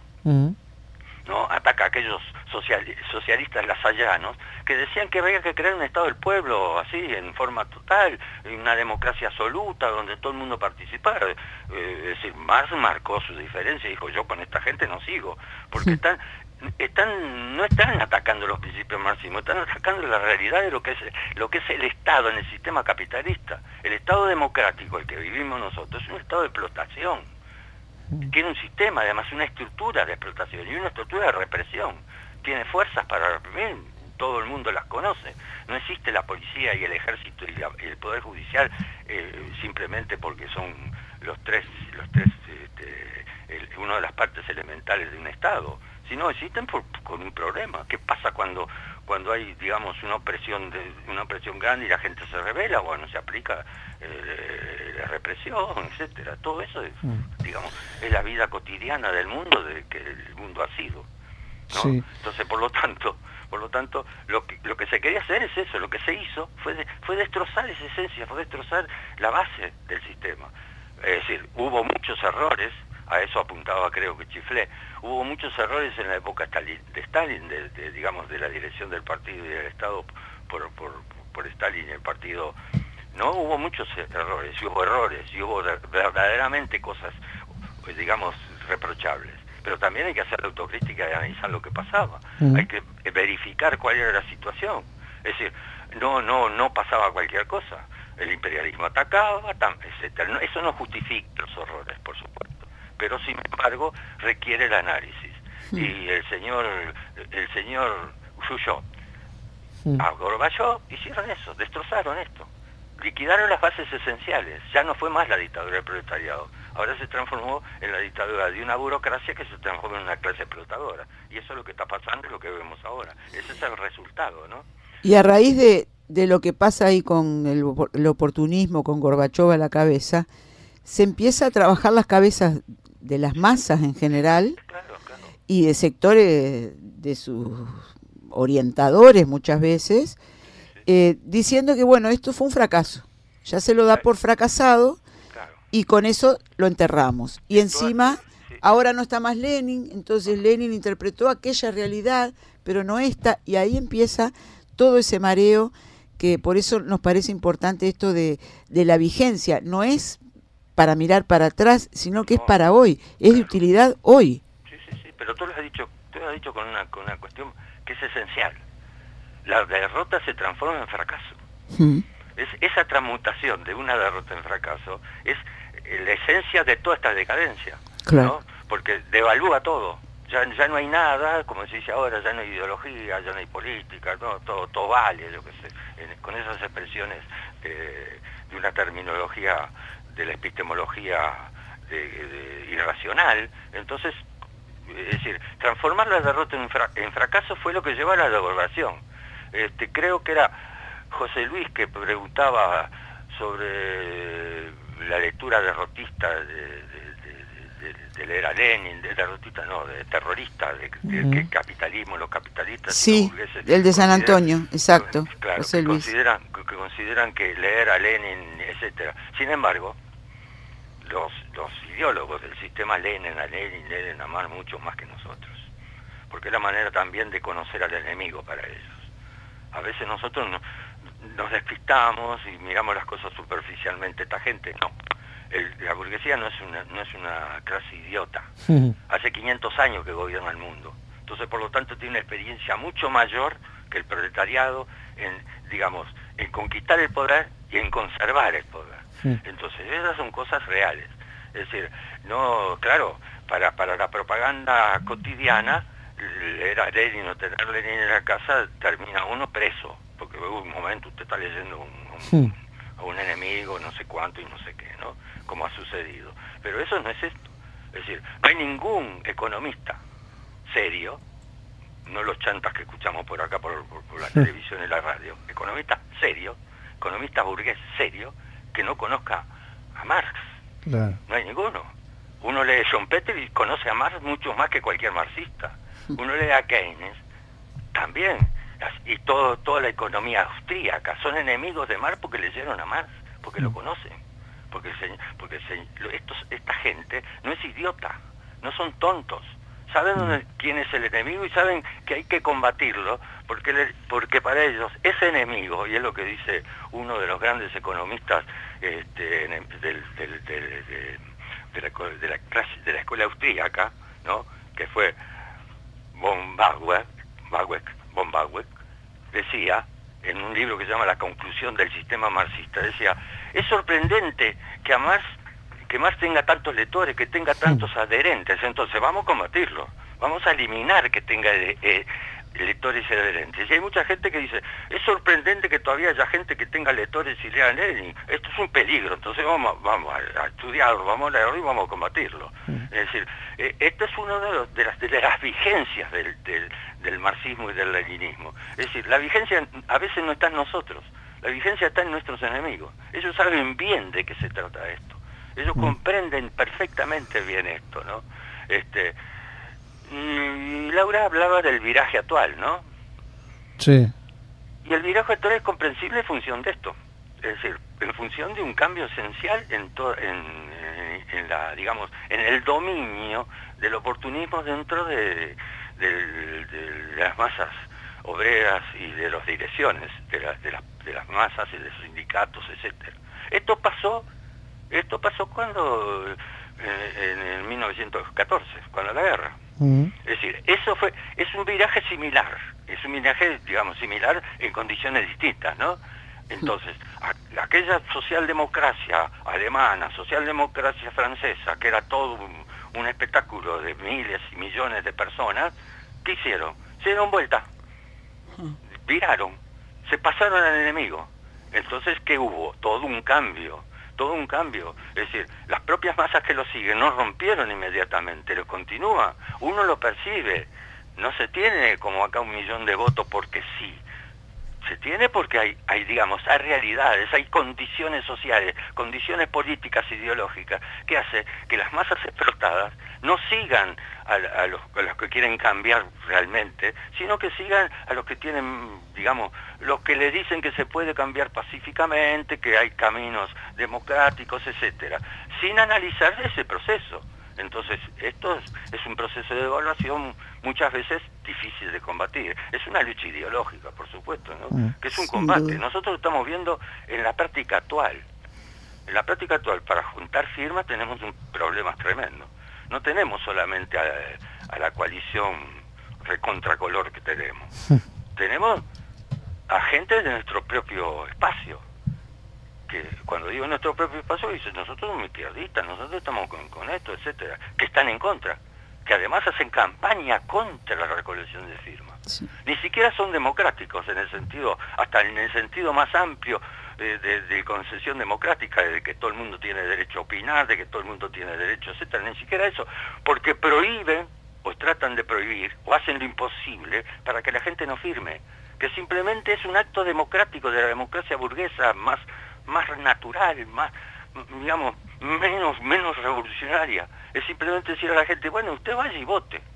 ¿no? ataca a aquellos socialistas lasallanos que decían que había que crear un Estado del pueblo así, en forma total, una democracia absoluta donde todo el mundo participara. Eh, es decir, Marx marcó su diferencia y dijo, yo con esta gente no sigo, porque están, están, no están atacando los principios marxismos, están atacando la realidad de lo que es lo que es el Estado en el sistema capitalista. El Estado democrático, el que vivimos nosotros, es un Estado de explotación tiene un sistema, además una estructura de explotación y una estructura de represión. Tiene fuerzas para reprimir, todo el mundo las conoce. No existe la policía y el ejército y, el poder judicial eh, simplemente porque son los tres, los tres este, una de las partes elementales de un Estado, sino existen por, con un problema. ¿Qué pasa cuando cuando hay, digamos, una opresión, de, una opresión grande y la gente se revela, bueno, se aplica eh, la represión, etcétera. Todo eso, es, mm. digamos, es la vida cotidiana del mundo, de que el mundo ha sido. Entonces, por lo tanto, por lo tanto, lo que, lo que se quería hacer es eso, lo que se hizo fue, fue destrozar esa esencia, fue destrozar la base del sistema. Es decir, hubo muchos errores, a eso apuntaba creo que Chiflé, hubo muchos errores en la época de Stalin, de, digamos, de la dirección del partido y del Estado por, por, por Stalin y el partido. No hubo muchos errores, y hubo errores, y hubo verdaderamente cosas, pues, digamos, reprochables. Pero también hay que hacer la autocrítica y analizar lo que pasaba. Hay que verificar cuál era la situación. Es decir, no, no, no pasaba cualquier cosa. El imperialismo atacaba, etc. Eso no justifica los horrores, por supuesto pero sin embargo requiere el análisis. Y el señor, el señor a Gorbachev hicieron eso, destrozaron esto. Liquidaron las bases esenciales, ya no fue más la dictadura del proletariado, ahora se transformó en la dictadura de una burocracia que se transformó en una clase explotadora. Y eso es lo que está pasando y lo que vemos ahora. Ese es el resultado, ¿no? Y a raíz de, de lo que pasa ahí con el, el oportunismo, con Gorbachev a la cabeza, se empieza a trabajar las cabezas de las masas en general y de sectores de sus orientadores muchas veces, eh, diciendo que bueno, esto fue un fracaso, ya se lo da por fracasado y con eso lo enterramos. Y encima, ahora no está más Lenin, entonces Lenin interpretó aquella realidad, pero no esta, y ahí empieza todo ese mareo que por eso nos parece importante esto de, de la vigencia, no es para mirar para atrás, sino que es para hoy, es de utilidad hoy. Sí, sí, sí, pero tú lo has dicho, tú lo has dicho con una, con una cuestión que es esencial. La derrota se transforma en fracaso. Mm. Es, esa transmutación de una derrota en fracaso es eh, la esencia de toda esta decadencia, claro. porque devalúa todo. Ya, ya no hay nada, como se dice ahora, ya no hay ideología, ya no hay política, no, todo, todo vale, yo que sé, con esas expresiones de, de una terminología de la epistemología irracional. Entonces, es decir, transformar la derrota en, fracaso fue lo que llevó a la devolvación. Este, creo que era José Luis que preguntaba sobre la lectura derrotista de, leer a Lenin, de derrotista no, de terrorista, de, que capitalismo, los capitalistas. Sí, el de San Antonio, exacto. Claro, José Luis. Consideran, que consideran que leer a Lenin, etcétera. Sin embargo, los, los ideólogos del sistema leen a Lenin, leen a Marx mucho más que nosotros, porque es la manera también de conocer al enemigo para ellos. A veces nosotros nos despistamos y miramos las cosas superficialmente, esta gente no. la burguesía no es una, no es una clase idiota. <laughs> Hace 500 años que gobierna el mundo. Entonces, por lo tanto, tiene una experiencia mucho mayor que el proletariado en, digamos, en conquistar el poder y en conservar el poder. Entonces, esas son cosas reales. Es decir, no, claro, para, para la propaganda cotidiana, era Lenin o tener Lenin en la casa, termina uno preso, porque luego un momento usted está leyendo un, a un enemigo, no sé cuánto y no sé qué, ¿no? Como ha sucedido. Pero eso no es esto. Es decir, no hay ningún economista serio, no los chantas que escuchamos por acá por, por la televisión y la radio, economista serio, economista burgués serio, que no conozca a Marx. No hay ninguno. Uno lee John Peter y conoce a Marx mucho más que cualquier marxista. <laughs> Uno lee a Keynes también. Y todo, toda la economía austríaca son enemigos de Marx porque leyeron a Marx, porque lo conocen. Porque, porque estos, esta gente no es idiota, no son tontos saben quién es el enemigo y saben que hay que combatirlo, porque, porque para ellos ese enemigo, y es lo que dice uno de los grandes economistas este, de, la, de, la, escuela austríaca, ¿no? que fue von Bauer, von decía, en un libro que se llama La conclusión del sistema marxista, decía, es sorprendente que a Marx que más tenga tantos lectores, que tenga tantos adherentes. Entonces vamos a combatirlo, vamos a eliminar que tenga eh, lectores y adherentes. Y hay mucha gente que dice, es sorprendente que todavía haya gente que tenga lectores y lean Lenin. Esto es un peligro, entonces vamos, vamos a, estudiarlo, vamos a leerlo y vamos a combatirlo. Es decir, eh, esto es una de, de, las, de las vigencias del, del marxismo y del leninismo. Es decir, la vigencia a veces no está en nosotros, la vigencia está en nuestros enemigos. Ellos saben bien de qué se trata esto. Ellos mm. comprenden perfectamente bien esto, ¿no? Este, y Laura hablaba del viraje actual, ¿no? Sí. Y el viraje actual es comprensible en función de esto. Es decir, en función de un cambio esencial en, en, en, la, digamos, en el dominio del oportunismo dentro de, las masas obreras y de las direcciones de, de, de las masas y de los sindicatos, etcétera. Esto pasó esto pasó cuando, eh, en, 1914, cuando la guerra. Es decir, eso fue, es un viraje similar, es un viraje, digamos, similar en condiciones distintas, ¿no? Entonces, aquella socialdemocracia alemana, socialdemocracia francesa, que era todo un, espectáculo de miles y millones de personas, ¿qué hicieron? Se dieron vuelta, viraron, se pasaron al enemigo. Entonces, ¿qué hubo? Todo un cambio todo un cambio. Es decir, las propias masas que lo siguen no rompieron inmediatamente, lo continúa. Uno lo percibe. No se tiene como acá un millón de votos porque sí. Se tiene porque hay, hay, digamos, hay realidades, hay condiciones sociales, condiciones políticas, ideológicas, que hace que las masas explotadas no sigan a, los, que quieren cambiar realmente, sino que sigan a los que tienen, digamos, los que le dicen que se puede cambiar pacíficamente, que hay caminos democráticos, etcétera, sin analizar ese proceso. Entonces, esto es, un proceso de evaluación muchas veces difícil de combatir. Es una lucha ideológica, por supuesto, ¿no? Mm, que es un combate. Nosotros estamos viendo en la práctica actual. En la práctica actual, para juntar firmas tenemos un problema tremendo no tenemos solamente a, la coalición recontracolor que tenemos. <laughs> tenemos a gente de nuestro propio espacio. Que cuando digo nuestro propio espacio, dicen, nosotros somos izquierdistas, nosotros estamos con, esto, etcétera, que están en contra, que además hacen campaña contra la recolección de firmas. Ni siquiera son democráticos en el sentido, hasta en el sentido más amplio de, concesión democrática, de que todo el mundo tiene derecho a opinar, de que todo el mundo tiene derecho, etcétera, ni siquiera eso, porque prohíben o tratan de prohibir o hacen lo imposible para que la gente no firme, que simplemente es un acto democrático de la democracia burguesa más, más natural, más, digamos, menos, menos revolucionaria. Es simplemente decir a la gente, bueno, usted vaya y vote. <laughs>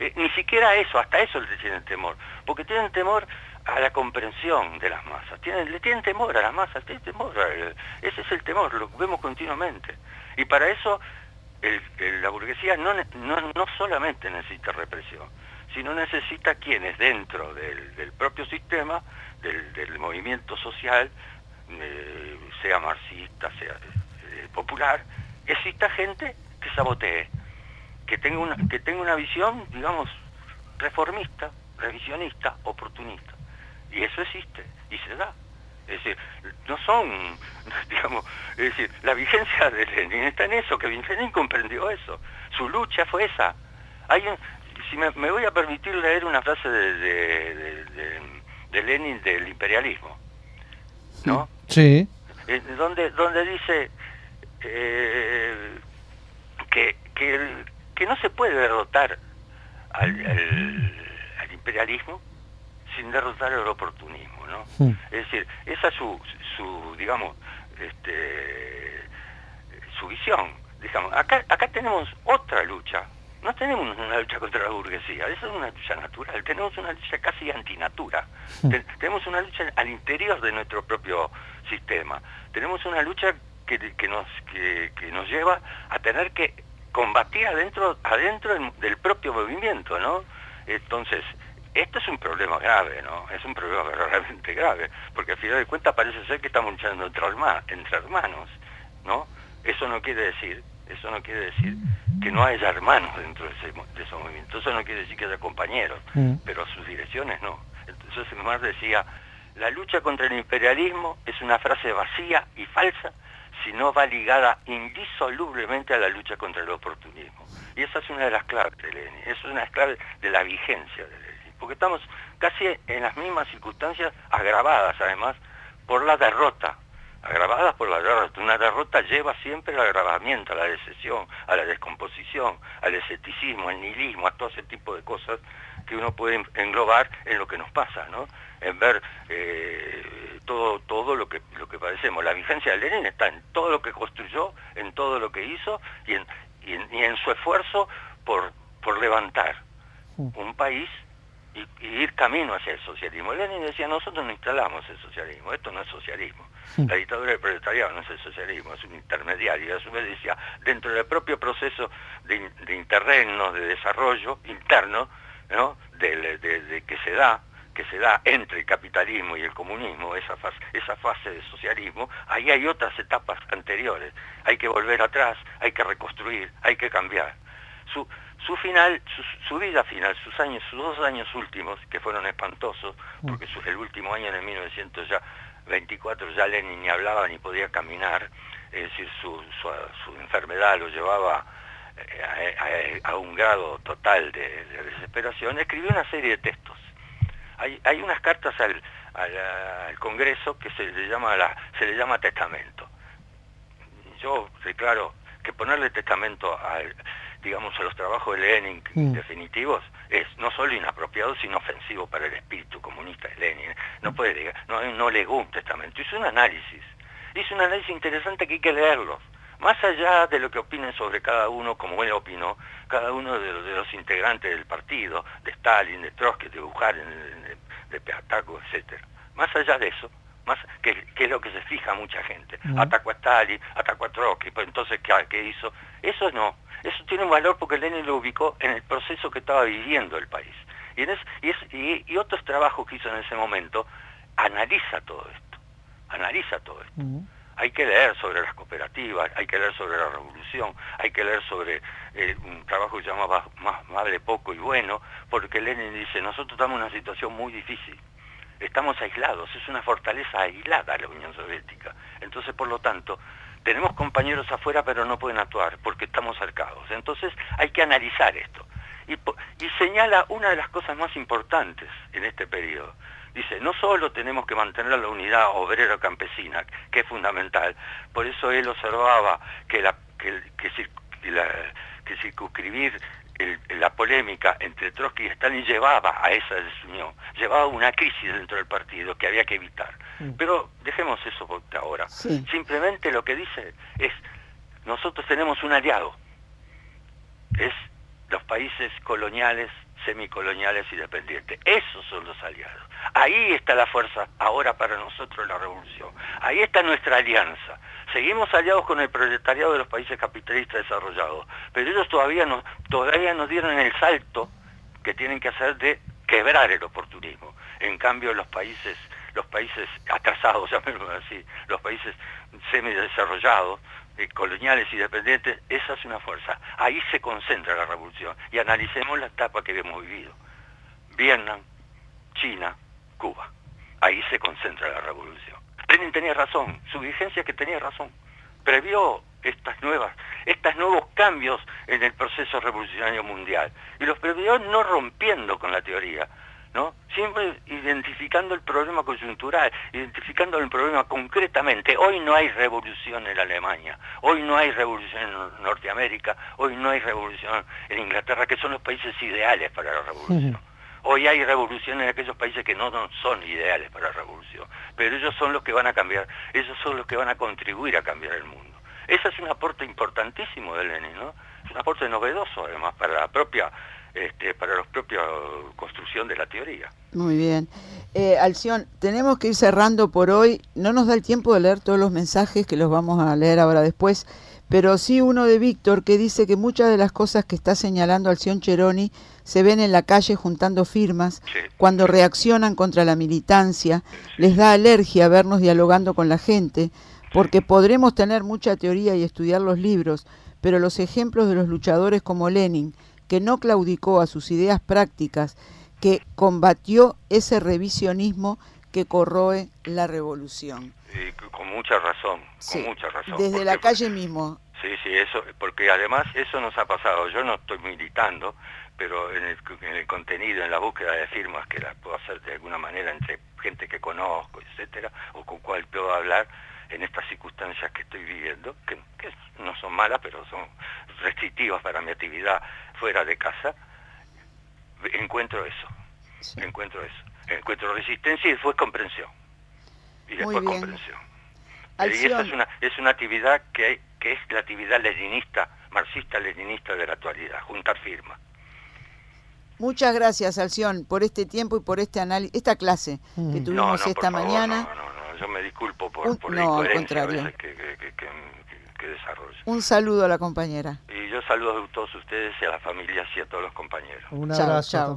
Eh, ni siquiera eso, hasta eso le tienen temor, porque tienen temor a la comprensión de las masas. Tienen, le tienen temor a las masas, tienen temor. ese es el temor, lo vemos continuamente. Y para eso la burguesía no, no, solamente necesita represión, sino necesita quienes dentro del, propio sistema, del, movimiento social, eh, sea marxista, sea eh, popular, exista gente que sabotee, que tenga una, que tenga una visión, digamos, reformista, revisionista, oportunista. Y eso existe y se da. Es decir, no son, <laughs> digamos, es decir, la vigencia de Lenin está en eso, que Lenin comprendió eso. Su lucha fue esa. Hay si me, voy a permitir leer una frase de, de, Lenin del imperialismo, ¿no? Sí. Eh, donde, donde dice eh, que, que, no se puede derrotar al imperialismo sin derrotar el oportunismo, ¿no? Es decir, esa es su, su digamos, este, su visión. digamos, acá, acá tenemos otra lucha. No tenemos una lucha contra la burguesía, esa es una lucha natural, tenemos una lucha casi antinatura, tenemos una lucha al interior de nuestro propio sistema, tenemos una lucha que, que nos, que, que nos lleva a tener que combatir adentro, adentro del propio movimiento, ¿no? Entonces, esto es un problema grave, ¿no? Es un problema <laughs> realmente grave, porque al final de cuentas parece ser que estamos luchando entre, entre hermanos, ¿no? Eso no quiere decir, eso no quiere decir que no haya hermanos dentro de ese, de movimiento, eso no quiere decir que haya compañeros, mm. pero sus direcciones no. Entonces Marx decía, la lucha contra el imperialismo es una frase vacía y falsa si no va ligada indisolublemente a la lucha contra el oportunismo. Y esa es una de las claves de Lenin, es una de las claves de la vigencia de Lenin, porque estamos casi en las mismas circunstancias agravadas además por la derrota, agravadas por la derrota. Una derrota lleva siempre al agravamiento, a la decesión, a la descomposición, al escepticismo, al nihilismo, a todo ese tipo de cosas que uno puede englobar en lo que nos pasa, ¿no? En ver eh, todo, todo lo que lo que padecemos. La vigencia de Lenin está en todo lo que construyó, en todo lo que hizo y en, y en, su esfuerzo por, por levantar un país y, ir camino hacia el socialismo. Lenin decía, nosotros no instalamos el socialismo, esto no es socialismo. La dictadura del proletariado no es el socialismo, es un intermediario. Y a su vez decía, dentro del propio proceso de, de interregno, de desarrollo interno, ¿no? de, que se da que se da entre el capitalismo y el comunismo, esa fase, esa fase de socialismo, ahí hay otras etapas anteriores. Hay que volver atrás, hay que reconstruir, hay que cambiar. Su, su final, su, vida final, sus años, sus dos años últimos, que fueron espantosos, porque el último año en 1924 ya Lenin ni hablaba ni podía caminar, es decir, su, su enfermedad lo llevaba a, un grado total de, desesperación, escribió una serie de textos. Hay, hay unas cartas al, al, Congreso que se le llama la, se le llama testamento. Yo declaro que ponerle testamento al, digamos, a los trabajos de Lenin mm. definitivos es no solo inapropiado, sino ofensivo para el espíritu comunista de Lenin. No puede, no, no legó un testamento, hizo un análisis. Hizo un análisis interesante que hay que leerlos más allá de lo que opinen sobre cada uno, como él opinó, cada uno de los, integrantes del partido, de Stalin, de Trotsky, de Bukharin, de, de Peataco, etc. Más allá de eso, más que, es lo que se fija mucha gente. Atacó a Stalin, atacó a Trotsky, pues entonces ¿qué, ¿qué, hizo? Eso no, eso tiene un valor porque Lenin lo ubicó en el proceso que estaba viviendo el país. Y, y, y, otros trabajos que hizo en ese momento, analiza todo esto, analiza todo esto. Hay que leer sobre las cooperativas, hay que leer sobre la revolución, hay que leer sobre eh, un trabajo que se llama más, Vale Poco y Bueno, porque Lenin dice, nosotros estamos en una situación muy difícil, estamos aislados, es una fortaleza aislada la Unión Soviética. Entonces, por lo tanto, tenemos compañeros afuera pero no pueden actuar porque estamos cercados. Entonces hay que analizar esto. Y, señala una de las cosas más importantes en este periodo, dice, no solo tenemos que mantener la unidad obrero-campesina, que es fundamental, por eso él observaba que, la, que, que, circunscribir la polémica entre Trotsky y Stalin llevaba a esa desunión, llevaba a una crisis dentro del partido que había que evitar. Mm. Pero dejemos eso por ahora. Simplemente lo que dice es, nosotros tenemos un aliado, es los países coloniales semicoloniales y dependientes. Esos son los aliados. Ahí está la fuerza ahora para nosotros la revolución. Ahí está nuestra alianza. Seguimos aliados con el proletariado de los países capitalistas desarrollados, pero ellos todavía no, todavía nos dieron el salto que tienen que hacer de quebrar el oportunismo. En cambio, los países, los países atrasados, <laughs> llamémoslo así, los países semidesarrollados, eh, coloniales y dependientes, esa es una fuerza. Ahí se concentra la revolución. Y analicemos la etapa que hemos vivido. Vietnam, China, Cuba. Ahí se concentra la revolución. Lenin tenía razón, su vigencia es que tenía razón. Previó estas nuevas, estos nuevos cambios en el proceso revolucionario mundial. Y los previó no rompiendo con la teoría, ¿no? Siempre identificando el problema coyuntural, identificando el problema concretamente. Hoy no hay revolución en Alemania, hoy no hay revolución en Norteamérica, hoy no hay revolución en Inglaterra, que son los países ideales para la revolución. Hoy hay revolución en aquellos países que no, son ideales para la revolución, pero ellos son los que van a cambiar, ellos son los que van a contribuir a cambiar el mundo. Ese es un aporte importantísimo de Lenin, ¿no? Es un aporte novedoso, además, para la propia este, para la propia construcción de la teoría. Muy bien. Eh, Alción, tenemos que ir cerrando por hoy. No nos da el tiempo de leer todos los mensajes que los vamos a leer ahora después, pero sí uno de Víctor que dice que muchas de las cosas que está señalando Alción Cheroni se ven en la calle juntando firmas, cuando reaccionan contra la militancia, les da alergia vernos dialogando con la gente, porque podremos tener mucha teoría y estudiar los libros, pero los ejemplos de los luchadores como Lenin, que no claudicó a sus ideas prácticas, que combatió ese revisionismo que corroe la revolución. con mucha razón, con mucha razón. Desde la calle mismo. Sí, sí, eso, porque además eso nos ha pasado. Yo no estoy militando, pero en el, en el, contenido, en la búsqueda de firmas que las puedo hacer de alguna manera entre gente que conozco, etcétera, o con cual puedo hablar, en estas circunstancias que estoy viviendo, que, no son malas, pero son restrictivas para mi actividad fuera de casa, encuentro eso, encuentro eso, encuentro resistencia y después comprensión, y después comprensión. Y esa es una, es una actividad que, que es la actividad leninista, marxista-leninista de la actualidad, juntar firmas. Muchas gracias, Alción, por este tiempo y por este análisis, esta clase que mm. tuvimos esta mañana yo me disculpo por, por la incoherencia que, que, desarrollo. Un saludo a la compañera. Y yo saludo a todos ustedes y a las familias y a todos los compañeros. Un abrazo, chao,